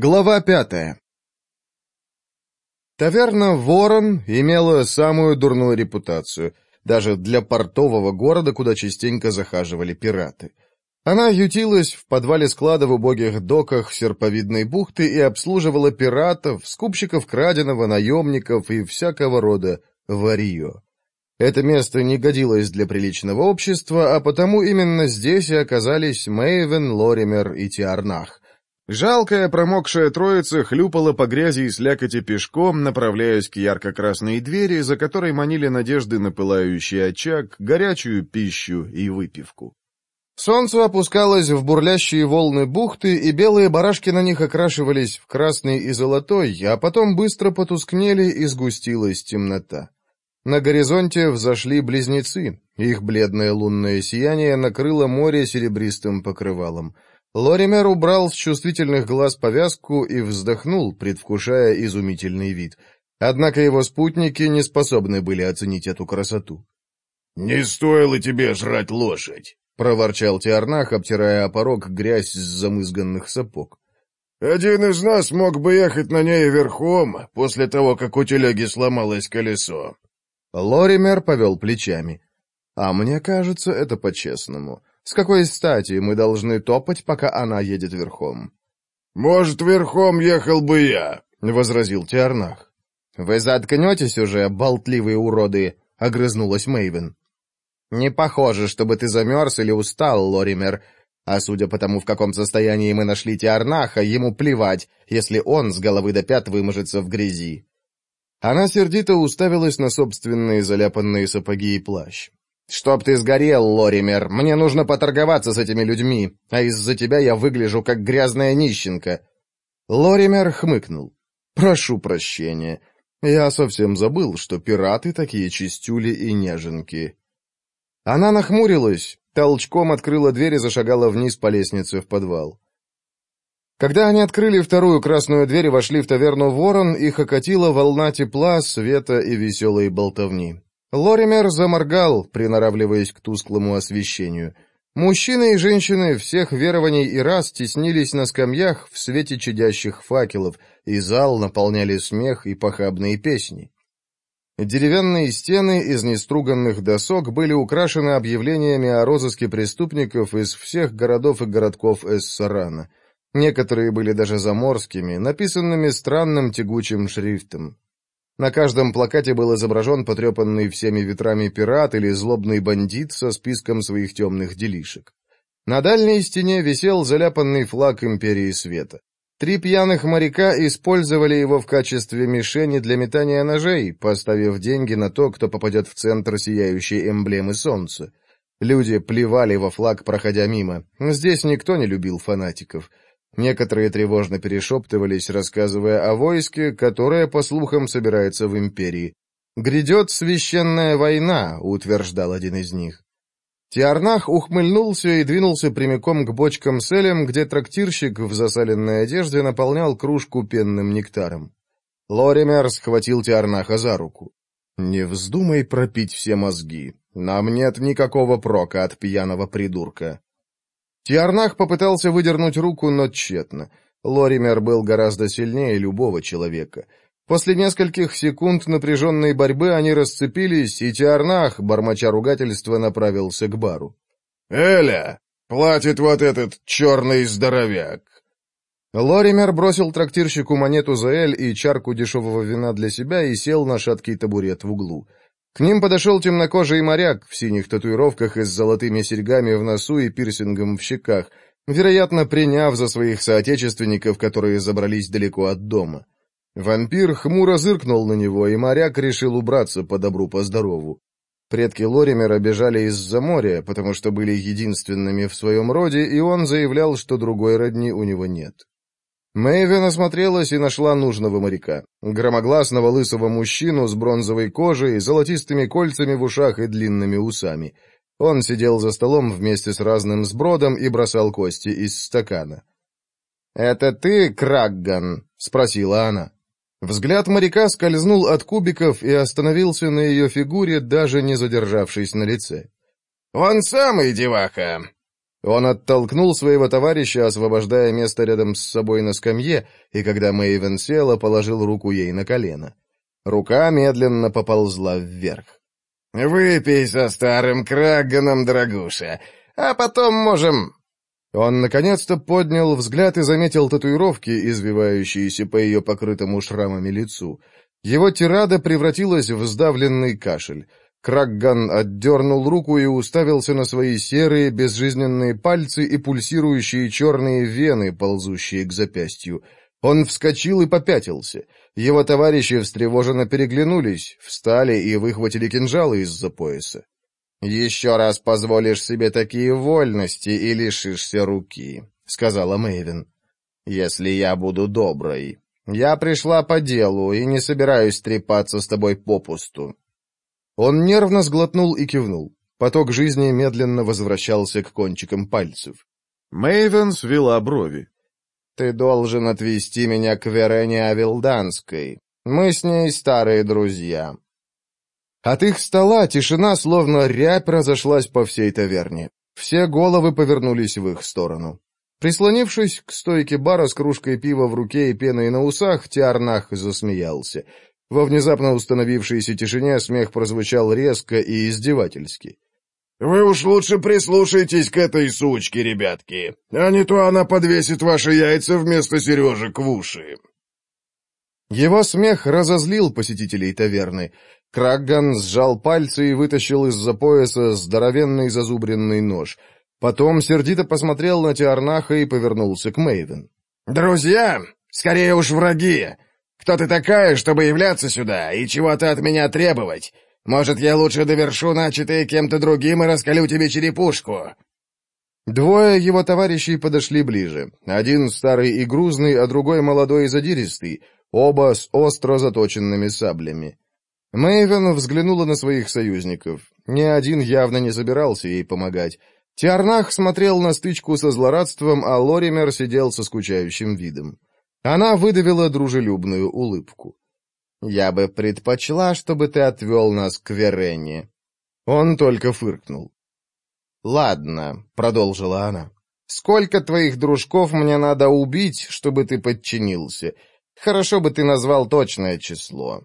Глава пятая Таверна «Ворон» имела самую дурную репутацию, даже для портового города, куда частенько захаживали пираты. Она ютилась в подвале склада в убогих доках серповидной бухты и обслуживала пиратов, скупщиков краденого, наемников и всякого рода варьё. Это место не годилось для приличного общества, а потому именно здесь и оказались Мейвен, Лоример и Тиарнах — Жалкая промокшая троица хлюпала по грязи и слякоти пешком, направляясь к ярко-красной двери, за которой манили надежды на пылающий очаг, горячую пищу и выпивку. Солнце опускалось в бурлящие волны бухты, и белые барашки на них окрашивались в красный и золотой, а потом быстро потускнели и сгустилась темнота. На горизонте взошли близнецы, их бледное лунное сияние накрыло море серебристым покрывалом — Лоример убрал с чувствительных глаз повязку и вздохнул, предвкушая изумительный вид. Однако его спутники не способны были оценить эту красоту. «Не стоило тебе жрать лошадь!» — проворчал Тиарнах, обтирая о порог грязь с замызганных сапог. «Один из нас мог бы ехать на ней верхом, после того, как у телеги сломалось колесо». Лоример повел плечами. «А мне кажется, это по-честному». С какой стати мы должны топать, пока она едет верхом? «Может, верхом ехал бы я», — возразил Тиарнах. «Вы заткнетесь уже, болтливые уроды», — огрызнулась Мейвен. «Не похоже, чтобы ты замерз или устал, Лоример. А судя по тому, в каком состоянии мы нашли Тиарнаха, ему плевать, если он с головы до пят выможется в грязи». Она сердито уставилась на собственные заляпанные сапоги и плащ. Чтоб ты сгорел, Лоример, мне нужно поторговаться с этими людьми, а из-за тебя я выгляжу как грязная нищенка. Лоример хмыкнул. Прошу прощения. Я совсем забыл, что пираты такие чистюли и неженки. Она нахмурилась, толчком открыла дверь и зашагала вниз по лестнице в подвал. Когда они открыли вторую красную дверь и вошли в таверну «Ворон», их окатила волна тепла, света и веселой болтовни. Лоример заморгал, приноравливаясь к тусклому освещению. Мужчины и женщины всех верований и рас теснились на скамьях в свете чадящих факелов, и зал наполняли смех и похабные песни. Деревянные стены из неструганных досок были украшены объявлениями о розыске преступников из всех городов и городков Эссарана. Некоторые были даже заморскими, написанными странным тягучим шрифтом. На каждом плакате был изображен потрепанный всеми ветрами пират или злобный бандит со списком своих темных делишек. На дальней стене висел заляпанный флаг Империи Света. Три пьяных моряка использовали его в качестве мишени для метания ножей, поставив деньги на то, кто попадет в центр сияющей эмблемы солнца. Люди плевали во флаг, проходя мимо. Здесь никто не любил фанатиков. Некоторые тревожно перешептывались, рассказывая о войске, которое, по слухам, собирается в империи. «Грядет священная война», — утверждал один из них. Тиарнах ухмыльнулся и двинулся прямиком к бочкам с элем, где трактирщик в засаленной одежде наполнял кружку пенным нектаром. Лоример схватил Тиарнаха за руку. «Не вздумай пропить все мозги. Нам нет никакого прока от пьяного придурка. Тиарнах попытался выдернуть руку, но тщетно. Лоример был гораздо сильнее любого человека. После нескольких секунд напряженной борьбы они расцепились, и Тиарнах, бормоча ругательства, направился к бару. «Эля! Платит вот этот черный здоровяк!» Лоример бросил трактирщику монету за Эль и чарку дешевого вина для себя и сел на шаткий табурет в углу. К ним подошел темнокожий моряк в синих татуировках и с золотыми серьгами в носу и пирсингом в щеках, вероятно, приняв за своих соотечественников, которые забрались далеко от дома. Вампир хмуро зыркнул на него, и моряк решил убраться по добру, по здорову. Предки Лоримера бежали из-за моря, потому что были единственными в своем роде, и он заявлял, что другой родни у него нет. Мэйвен осмотрелась и нашла нужного моряка. Громогласного лысого мужчину с бронзовой кожей, золотистыми кольцами в ушах и длинными усами. Он сидел за столом вместе с разным сбродом и бросал кости из стакана. «Это ты, Крагган?» — спросила она. Взгляд моряка скользнул от кубиков и остановился на ее фигуре, даже не задержавшись на лице. «Он самый деваха. Он оттолкнул своего товарища, освобождая место рядом с собой на скамье, и когда Мэйвен села, положил руку ей на колено. Рука медленно поползла вверх. «Выпей со старым Крагганом, дорогуша, а потом можем...» Он наконец-то поднял взгляд и заметил татуировки, извивающиеся по ее покрытому шрамами лицу. Его тирада превратилась в сдавленный кашель. Крагган отдернул руку и уставился на свои серые, безжизненные пальцы и пульсирующие черные вены, ползущие к запястью. Он вскочил и попятился. Его товарищи встревоженно переглянулись, встали и выхватили кинжалы из-за пояса. «Еще раз позволишь себе такие вольности и лишишься руки», — сказала Мэйвин. «Если я буду доброй. Я пришла по делу и не собираюсь трепаться с тобой попусту. Он нервно сглотнул и кивнул. Поток жизни медленно возвращался к кончикам пальцев. Мэйвен свела брови. «Ты должен отвезти меня к Верене Авилданской. Мы с ней старые друзья». От их стола тишина, словно рябь, разошлась по всей таверне. Все головы повернулись в их сторону. Прислонившись к стойке бара с кружкой пива в руке и пеной на усах, Тиарнах засмеялся. Во внезапно установившейся тишине смех прозвучал резко и издевательски. «Вы уж лучше прислушайтесь к этой сучке, ребятки, а не то она подвесит ваши яйца вместо сережек в уши». Его смех разозлил посетителей таверны. Крагган сжал пальцы и вытащил из-за пояса здоровенный зазубренный нож. Потом сердито посмотрел на Тиарнаха и повернулся к Мэйвен. «Друзья, скорее уж враги! кто ты такая, чтобы являться сюда и чего ты от меня требовать? Может, я лучше довершу начатое кем-то другим и раскалю тебе черепушку?» Двое его товарищей подошли ближе. Один старый и грузный, а другой молодой и задиристый, оба с остро заточенными саблями. Мэйвен взглянула на своих союзников. Ни один явно не собирался ей помогать. Тиарнах смотрел на стычку со злорадством, а Лоример сидел со скучающим видом. Она выдавила дружелюбную улыбку. «Я бы предпочла, чтобы ты отвел нас к Верене». Он только фыркнул. «Ладно», — продолжила она. «Сколько твоих дружков мне надо убить, чтобы ты подчинился? Хорошо бы ты назвал точное число».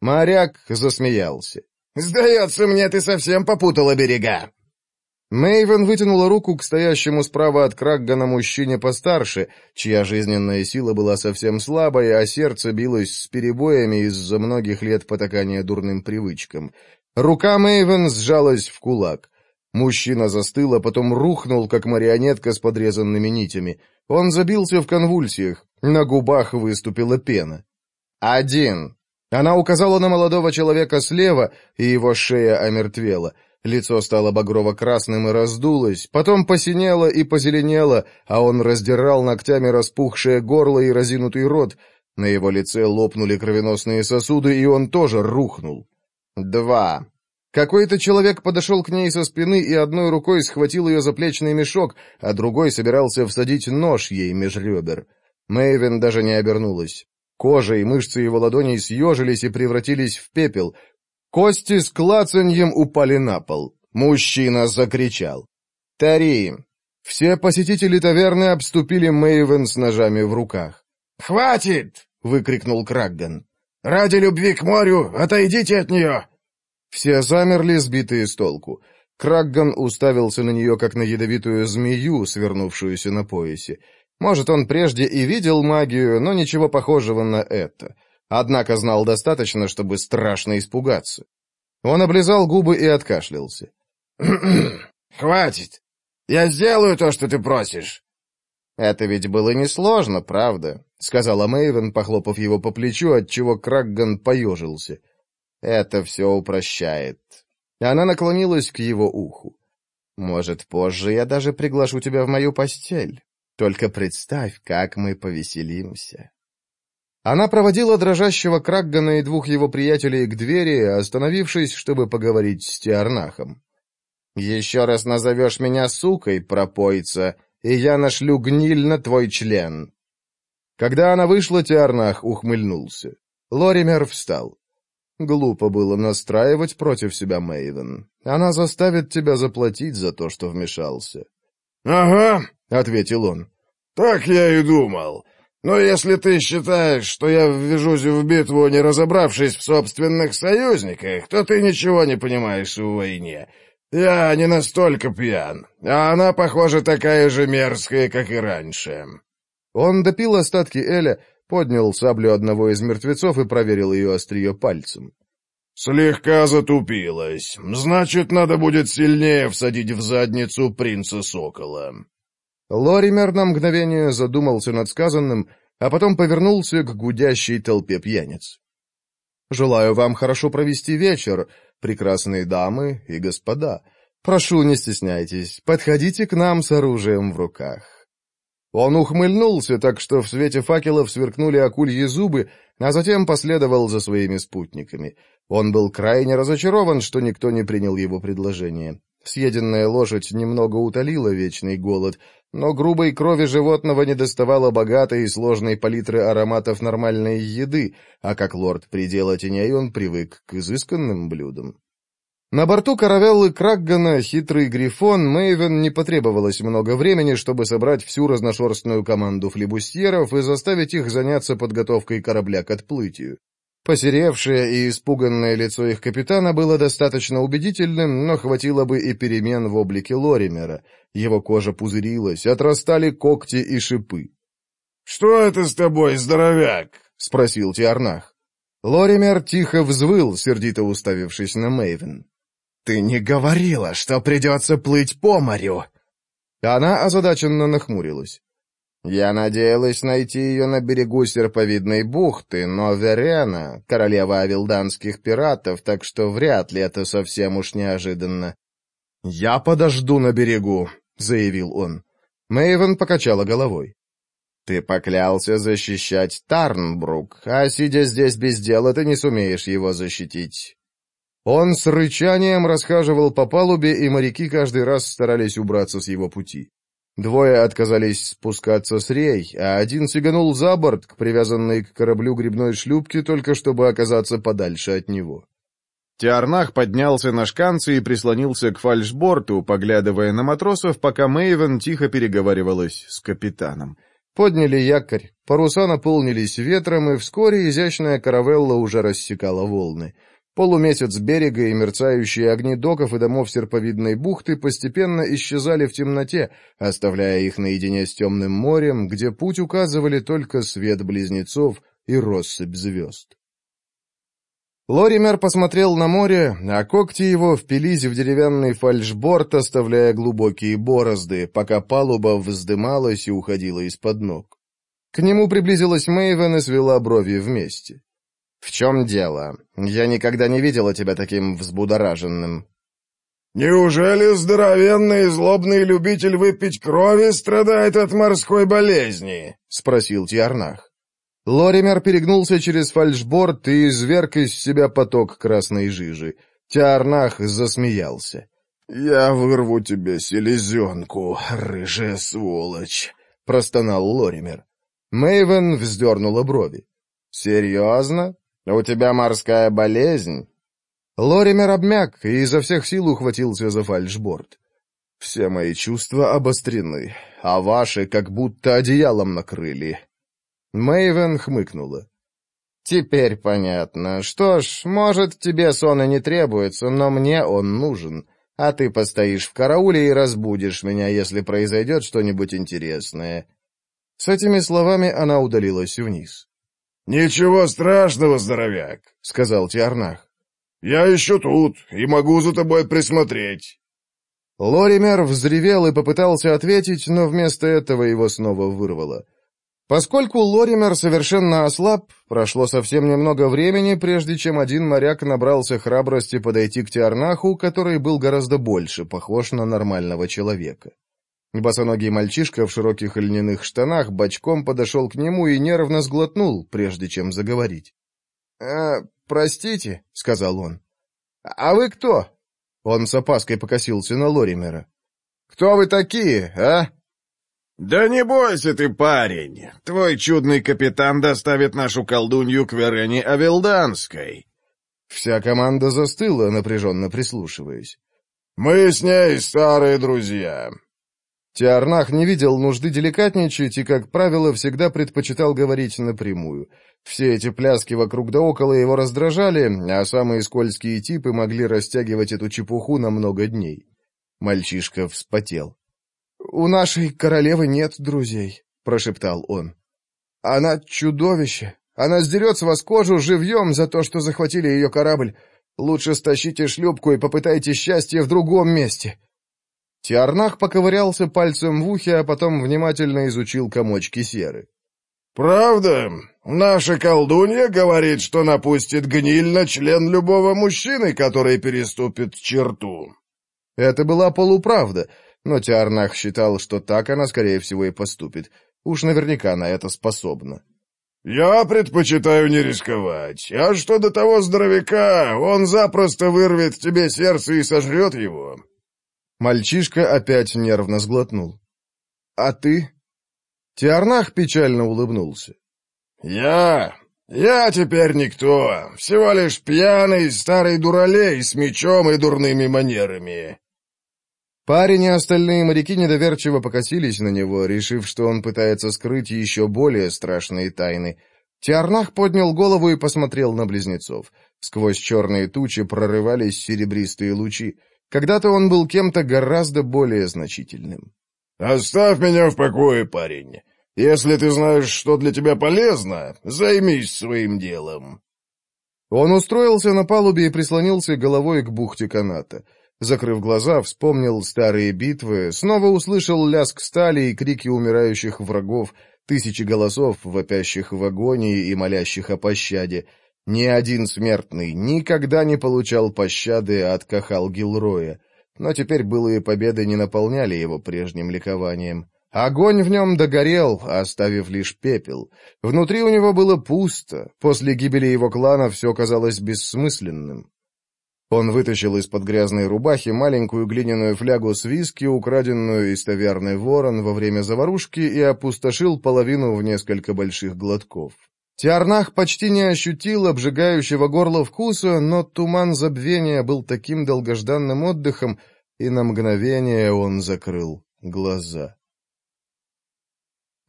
Моряк засмеялся. «Сдается мне, ты совсем попутала берега. Мэйвен вытянула руку к стоящему справа от Краггана мужчине постарше, чья жизненная сила была совсем слабой, а сердце билось с перебоями из-за многих лет потакания дурным привычкам. Рука Мэйвен сжалась в кулак. Мужчина застыл, а потом рухнул, как марионетка с подрезанными нитями. Он забился в конвульсиях, на губах выступила пена. «Один!» Она указала на молодого человека слева, и его шея омертвела — Лицо стало багрово-красным и раздулось, потом посинело и позеленело, а он раздирал ногтями распухшее горло и разинутый рот. На его лице лопнули кровеносные сосуды, и он тоже рухнул. Два. Какой-то человек подошел к ней со спины и одной рукой схватил ее заплечный мешок, а другой собирался всадить нож ей меж ребер. Мэйвен даже не обернулась. Кожа и мышцы его ладоней съежились и превратились в пепел, Кости с клацаньем упали на пол. Мужчина закричал. «Тари!» Все посетители таверны обступили Мэйвен с ножами в руках. «Хватит!» — выкрикнул Крагган. «Ради любви к морю отойдите от нее!» Все замерли, сбитые с толку. Крагган уставился на нее, как на ядовитую змею, свернувшуюся на поясе. Может, он прежде и видел магию, но ничего похожего на это — однако знал достаточно, чтобы страшно испугаться. Он облизал губы и откашлялся. «Хватит! Я сделаю то, что ты просишь!» «Это ведь было несложно, правда?» — сказала Мэйвен, похлопав его по плечу, отчего Крагган поежился. «Это все упрощает». Она наклонилась к его уху. «Может, позже я даже приглашу тебя в мою постель. Только представь, как мы повеселимся». Она проводила дрожащего Краггана и двух его приятелей к двери, остановившись, чтобы поговорить с Тиарнахом. «Еще раз назовешь меня сукой, пропойца, и я нашлю гниль на твой член». Когда она вышла, Тиарнах ухмыльнулся. Лоример встал. Глупо было настраивать против себя Мейвен. Она заставит тебя заплатить за то, что вмешался. «Ага», — ответил он. «Так я и думал. Но если ты считаешь, что я ввяжусь в битву, не разобравшись в собственных союзниках, то ты ничего не понимаешь в войне. Я не настолько пьян, а она, похоже, такая же мерзкая, как и раньше». Он допил остатки Эля, поднял саблю одного из мертвецов и проверил ее острие пальцем. «Слегка затупилась. Значит, надо будет сильнее всадить в задницу принца Сокола». Лоример на мгновение задумался над сказанным, а потом повернулся к гудящей толпе пьяниц. «Желаю вам хорошо провести вечер, прекрасные дамы и господа. Прошу, не стесняйтесь, подходите к нам с оружием в руках». Он ухмыльнулся, так что в свете факелов сверкнули акульи зубы, а затем последовал за своими спутниками. Он был крайне разочарован, что никто не принял его предложение. Съеденная лошадь немного утолила вечный голод, но грубой крови животного не доставало богатой и сложной палитры ароматов нормальной еды, а как лорд предела теней он привык к изысканным блюдам. На борту каравеллы Краггана хитрый грифон Мэйвен не потребовалось много времени, чтобы собрать всю разношерстную команду флибустьеров и заставить их заняться подготовкой корабля к отплытию. Посеревшее и испуганное лицо их капитана было достаточно убедительным, но хватило бы и перемен в облике Лоримера. Его кожа пузырилась, отрастали когти и шипы. — Что это с тобой, здоровяк? — спросил Тиарнах. Лоример тихо взвыл, сердито уставившись на Мэйвен. — Ты не говорила, что придется плыть по морю! Она озадаченно нахмурилась. Я надеялась найти ее на берегу серповидной бухты, но Верена — королева авилданских пиратов, так что вряд ли это совсем уж неожиданно. «Я подожду на берегу», — заявил он. Мэйвен покачала головой. «Ты поклялся защищать Тарнбрук, а сидя здесь без дела, ты не сумеешь его защитить». Он с рычанием расхаживал по палубе, и моряки каждый раз старались убраться с его пути. Двое отказались спускаться с рей, а один сиганул за борт к привязанной к кораблю грибной шлюпке, только чтобы оказаться подальше от него. Тиарнах поднялся на шканцы и прислонился к фальшборту, поглядывая на матросов, пока Мэйвен тихо переговаривалась с капитаном. Подняли якорь, паруса наполнились ветром, и вскоре изящная каравелла уже рассекала волны — Полумесяц берега и мерцающие огни доков и домов серповидной бухты постепенно исчезали в темноте, оставляя их наедине с темным морем, где путь указывали только свет близнецов и россыпь звезд. Лоример посмотрел на море, а когти его впились в деревянный фальшборд, оставляя глубокие борозды, пока палуба вздымалась и уходила из-под ног. К нему приблизилась Мэйвен и свела брови вместе. «В чем дело? Я никогда не видела тебя таким взбудораженным». «Неужели здоровенный злобный любитель выпить крови страдает от морской болезни?» — спросил Тиарнах. Лоример перегнулся через фальшборд и изверг из себя поток красной жижи. Тиарнах засмеялся. «Я вырву тебе селезенку, рыжая сволочь!» — простонал Лоример. Мэйвен вздернула брови. «Серьезно?» «У тебя морская болезнь?» Лоример обмяк и изо всех сил ухватился за фальшборд. «Все мои чувства обострены, а ваши как будто одеялом накрыли». Мэйвен хмыкнула. «Теперь понятно. Что ж, может, тебе сон и не требуется, но мне он нужен. А ты постоишь в карауле и разбудишь меня, если произойдет что-нибудь интересное». С этими словами она удалилась вниз. «Ничего страшного, здоровяк», — сказал Тиарнах. «Я еще тут и могу за тобой присмотреть». Лоример взревел и попытался ответить, но вместо этого его снова вырвало. Поскольку Лоример совершенно ослаб, прошло совсем немного времени, прежде чем один моряк набрался храбрости подойти к Тиарнаху, который был гораздо больше похож на нормального человека. Босоногий мальчишка в широких льняных штанах бочком подошел к нему и нервно сглотнул, прежде чем заговорить. «Э, простите», — сказал он. «А вы кто?» Он с опаской покосился на Лоримера. «Кто вы такие, а?» «Да не бойся ты, парень. Твой чудный капитан доставит нашу колдунью к Верене Авилданской». Вся команда застыла, напряженно прислушиваясь. «Мы с ней старые друзья. Тиарнах не видел нужды деликатничать и, как правило, всегда предпочитал говорить напрямую. Все эти пляски вокруг да около его раздражали, а самые скользкие типы могли растягивать эту чепуху на много дней. Мальчишка вспотел. «У нашей королевы нет друзей», — прошептал он. «Она чудовище. Она сдерет с вас кожу живьем за то, что захватили ее корабль. Лучше стащите шлюпку и попытайте счастье в другом месте». Тиарнах поковырялся пальцем в ухе, а потом внимательно изучил комочки серы. «Правда, наша колдунья говорит, что напустит гниль на член любого мужчины, который переступит черту». Это была полуправда, но Тиарнах считал, что так она, скорее всего, и поступит. Уж наверняка на это способна. «Я предпочитаю не рисковать. А что до того здоровяка, он запросто вырвет тебе сердце и сожрет его. Мальчишка опять нервно сглотнул. «А ты?» Тиарнах печально улыбнулся. «Я... я теперь никто. Всего лишь пьяный старый дуралей с мечом и дурными манерами». Парень и остальные моряки недоверчиво покосились на него, решив, что он пытается скрыть еще более страшные тайны. Тиарнах поднял голову и посмотрел на близнецов. Сквозь черные тучи прорывались серебристые лучи. Когда-то он был кем-то гораздо более значительным. «Оставь меня в покое, парень. Если ты знаешь, что для тебя полезно, займись своим делом». Он устроился на палубе и прислонился головой к бухте каната. Закрыв глаза, вспомнил старые битвы, снова услышал лязг стали и крики умирающих врагов, тысячи голосов, вопящих в агонии и молящих о пощаде — ни один смертный никогда не получал пощады от Кахал Гилроя, но теперь былые победы не наполняли его прежним ликованием. Огонь в нем догорел, оставив лишь пепел. Внутри у него было пусто, после гибели его клана все казалось бессмысленным. Он вытащил из-под грязной рубахи маленькую глиняную флягу с виски, украденную из таверны ворон во время заварушки, и опустошил половину в несколько больших глотков. Тиарнах почти не ощутил обжигающего горла вкуса, но туман забвения был таким долгожданным отдыхом, и на мгновение он закрыл глаза.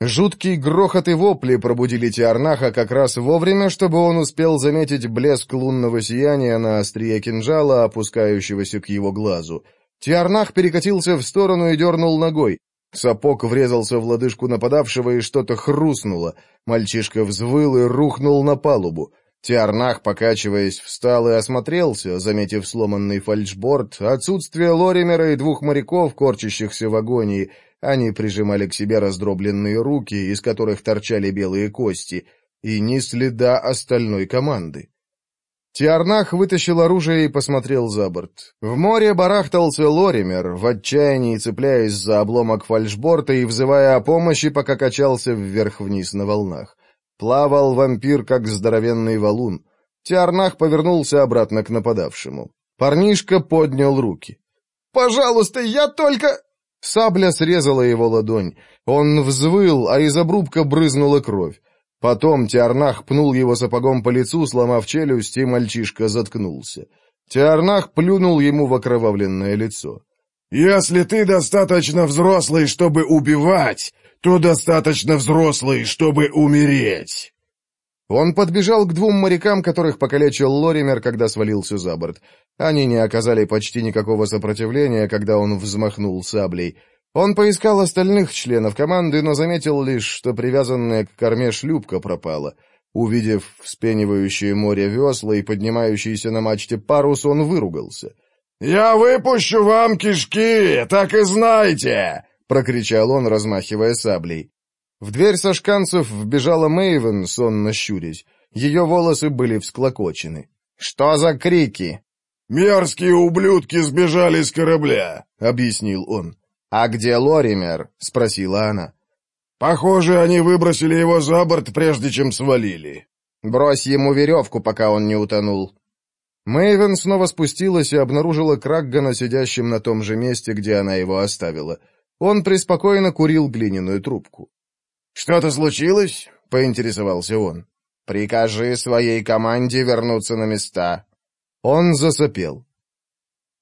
Жуткий грохот и вопли пробудили Тиарнаха как раз вовремя, чтобы он успел заметить блеск лунного сияния на острие кинжала, опускающегося к его глазу. Тиарнах перекатился в сторону и дернул ногой. Сапог врезался в лодыжку нападавшего, и что-то хрустнуло. Мальчишка взвыл и рухнул на палубу. Тиарнах, покачиваясь, встал и осмотрелся, заметив сломанный фальшборд, отсутствие Лоримера и двух моряков, корчащихся в агонии. Они прижимали к себе раздробленные руки, из которых торчали белые кости, и ни следа остальной команды. Тиарнах вытащил оружие и посмотрел за борт. В море барахтался Лоример, в отчаянии цепляясь за обломок фальшборта и взывая о помощи, пока качался вверх-вниз на волнах. Плавал вампир, как здоровенный валун. Тиарнах повернулся обратно к нападавшему. Парнишка поднял руки. «Пожалуйста, я только...» Сабля срезала его ладонь. Он взвыл, а из обрубка брызнула кровь. Потом Тиарнах пнул его сапогом по лицу, сломав челюсть, и мальчишка заткнулся. Тиарнах плюнул ему в окровавленное лицо. «Если ты достаточно взрослый, чтобы убивать, то достаточно взрослый, чтобы умереть!» Он подбежал к двум морякам, которых покалечил Лоример, когда свалился за борт. Они не оказали почти никакого сопротивления, когда он взмахнул саблей. Он поискал остальных членов команды, но заметил лишь, что привязанная к корме шлюпка пропала. Увидев вспенивающее море весла и поднимающийся на мачте парус, он выругался. «Я выпущу вам кишки, так и знайте!» — прокричал он, размахивая саблей. В дверь сашканцев вбежала Мэйвен, сонно щурясь. Ее волосы были всклокочены. «Что за крики?» «Мерзкие ублюдки сбежали с корабля», — объяснил он. «А где Лоример?» — спросила она. «Похоже, они выбросили его за борт, прежде чем свалили». «Брось ему веревку, пока он не утонул». Мэйвен снова спустилась и обнаружила Краггана сидящим на том же месте, где она его оставила. Он преспокойно курил глиняную трубку. «Что-то случилось?» — поинтересовался он. «Прикажи своей команде вернуться на места». Он засопел.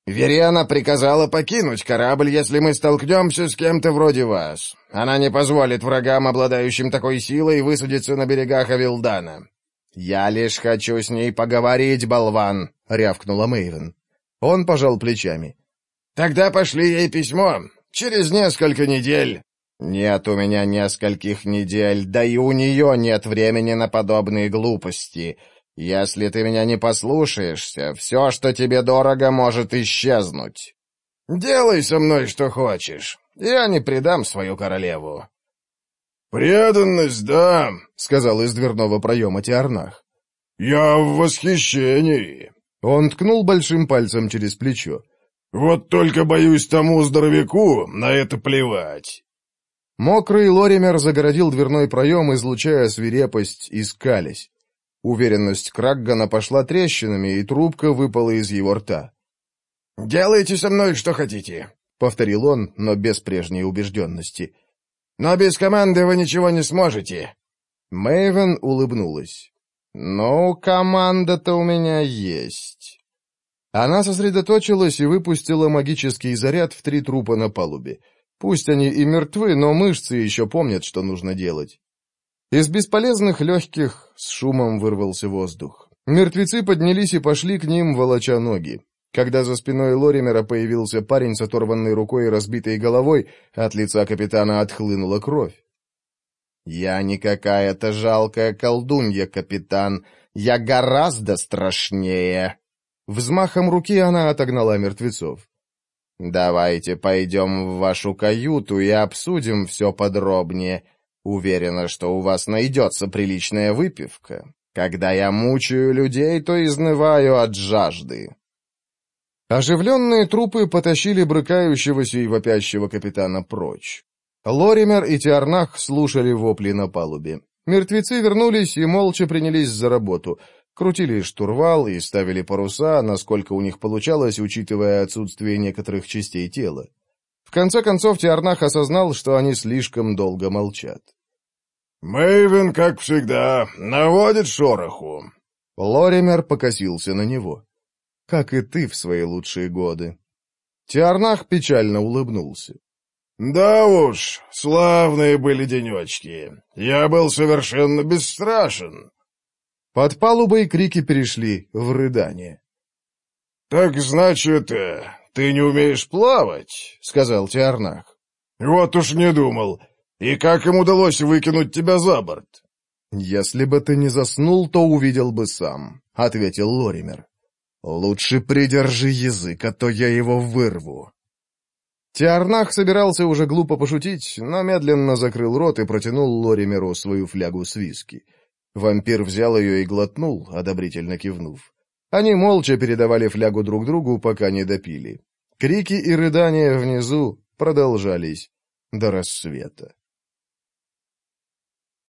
Вериана приказала покинуть корабль, если мы столкнемся с кем-то вроде вас. Она не позволит врагам, обладающим такой силой, высадиться на берегах Авилдана. «Я лишь хочу с ней поговорить, болван!» — рявкнула Мэйвен. Он пожал плечами. «Тогда пошли ей письмо. Через несколько недель». «Нет у меня нескольких недель, да и у нее нет времени на подобные глупости. Если ты меня не послушаешься, все, что тебе дорого, может исчезнуть. Делай со мной что хочешь. Я не предам свою королеву. «Преданность, да», — сказал из дверного проема Тиарнах. «Я в восхищении». Он ткнул большим пальцем через плечо. «Вот только боюсь тому здоровяку на это плевать». Мокрый Лоример загородил дверной проем, излучая свирепость и скались. Уверенность Краггана пошла трещинами, и трубка выпала из его рта. «Делайте со мной что хотите», — повторил он, но без прежней убежденности. «Но без команды вы ничего не сможете». Мэйвен улыбнулась. «Ну, команда-то у меня есть». Она сосредоточилась и выпустила магический заряд в три трупа на палубе. Пусть они и мертвы, но мышцы еще помнят, что нужно делать. Из бесполезных легких с шумом вырвался воздух. Мертвецы поднялись и пошли к ним, волоча ноги. Когда за спиной Лоримера появился парень с оторванной рукой и разбитой головой, от лица капитана отхлынула кровь. «Я не какая-то жалкая колдунья, капитан. Я гораздо страшнее!» Взмахом руки она отогнала мертвецов. «Давайте пойдем в вашу каюту и обсудим все подробнее. Уверена, что у вас найдется приличная выпивка. Когда я мучаю людей, то изнываю от жажды». Оживленные трупы потащили брыкающегося и вопящего капитана прочь. Лоример и Тиарнах слушали вопли на палубе. Мертвецы вернулись и молча принялись за работу. Крутили штурвал и ставили паруса, насколько у них получалось, учитывая отсутствие некоторых частей тела. В конце концов Тиарнах осознал, что они слишком долго молчат. «Мэйвен, как всегда, наводит шороху». Лоример покосился на него. «Как и ты в свои лучшие годы». Тиарнах печально улыбнулся. «Да уж, славные были денечки. Я был совершенно бесстрашен». Под палубой крики перешли в рыдание. «Так значит, э, ты не умеешь плавать», — сказал Тиарнах. «Вот уж не думал. И как им удалось выкинуть тебя за борт?» «Если бы ты не заснул, то увидел бы сам», — ответил Лоример. «Лучше придержи язык, а то я его вырву». Тиарнах собирался уже глупо пошутить, но медленно закрыл рот и протянул Лоримеру свою флягу с виски. Вампир взял ее и глотнул, одобрительно кивнув. Они молча передавали флягу друг другу, пока не допили. Крики и рыдания внизу продолжались до рассвета.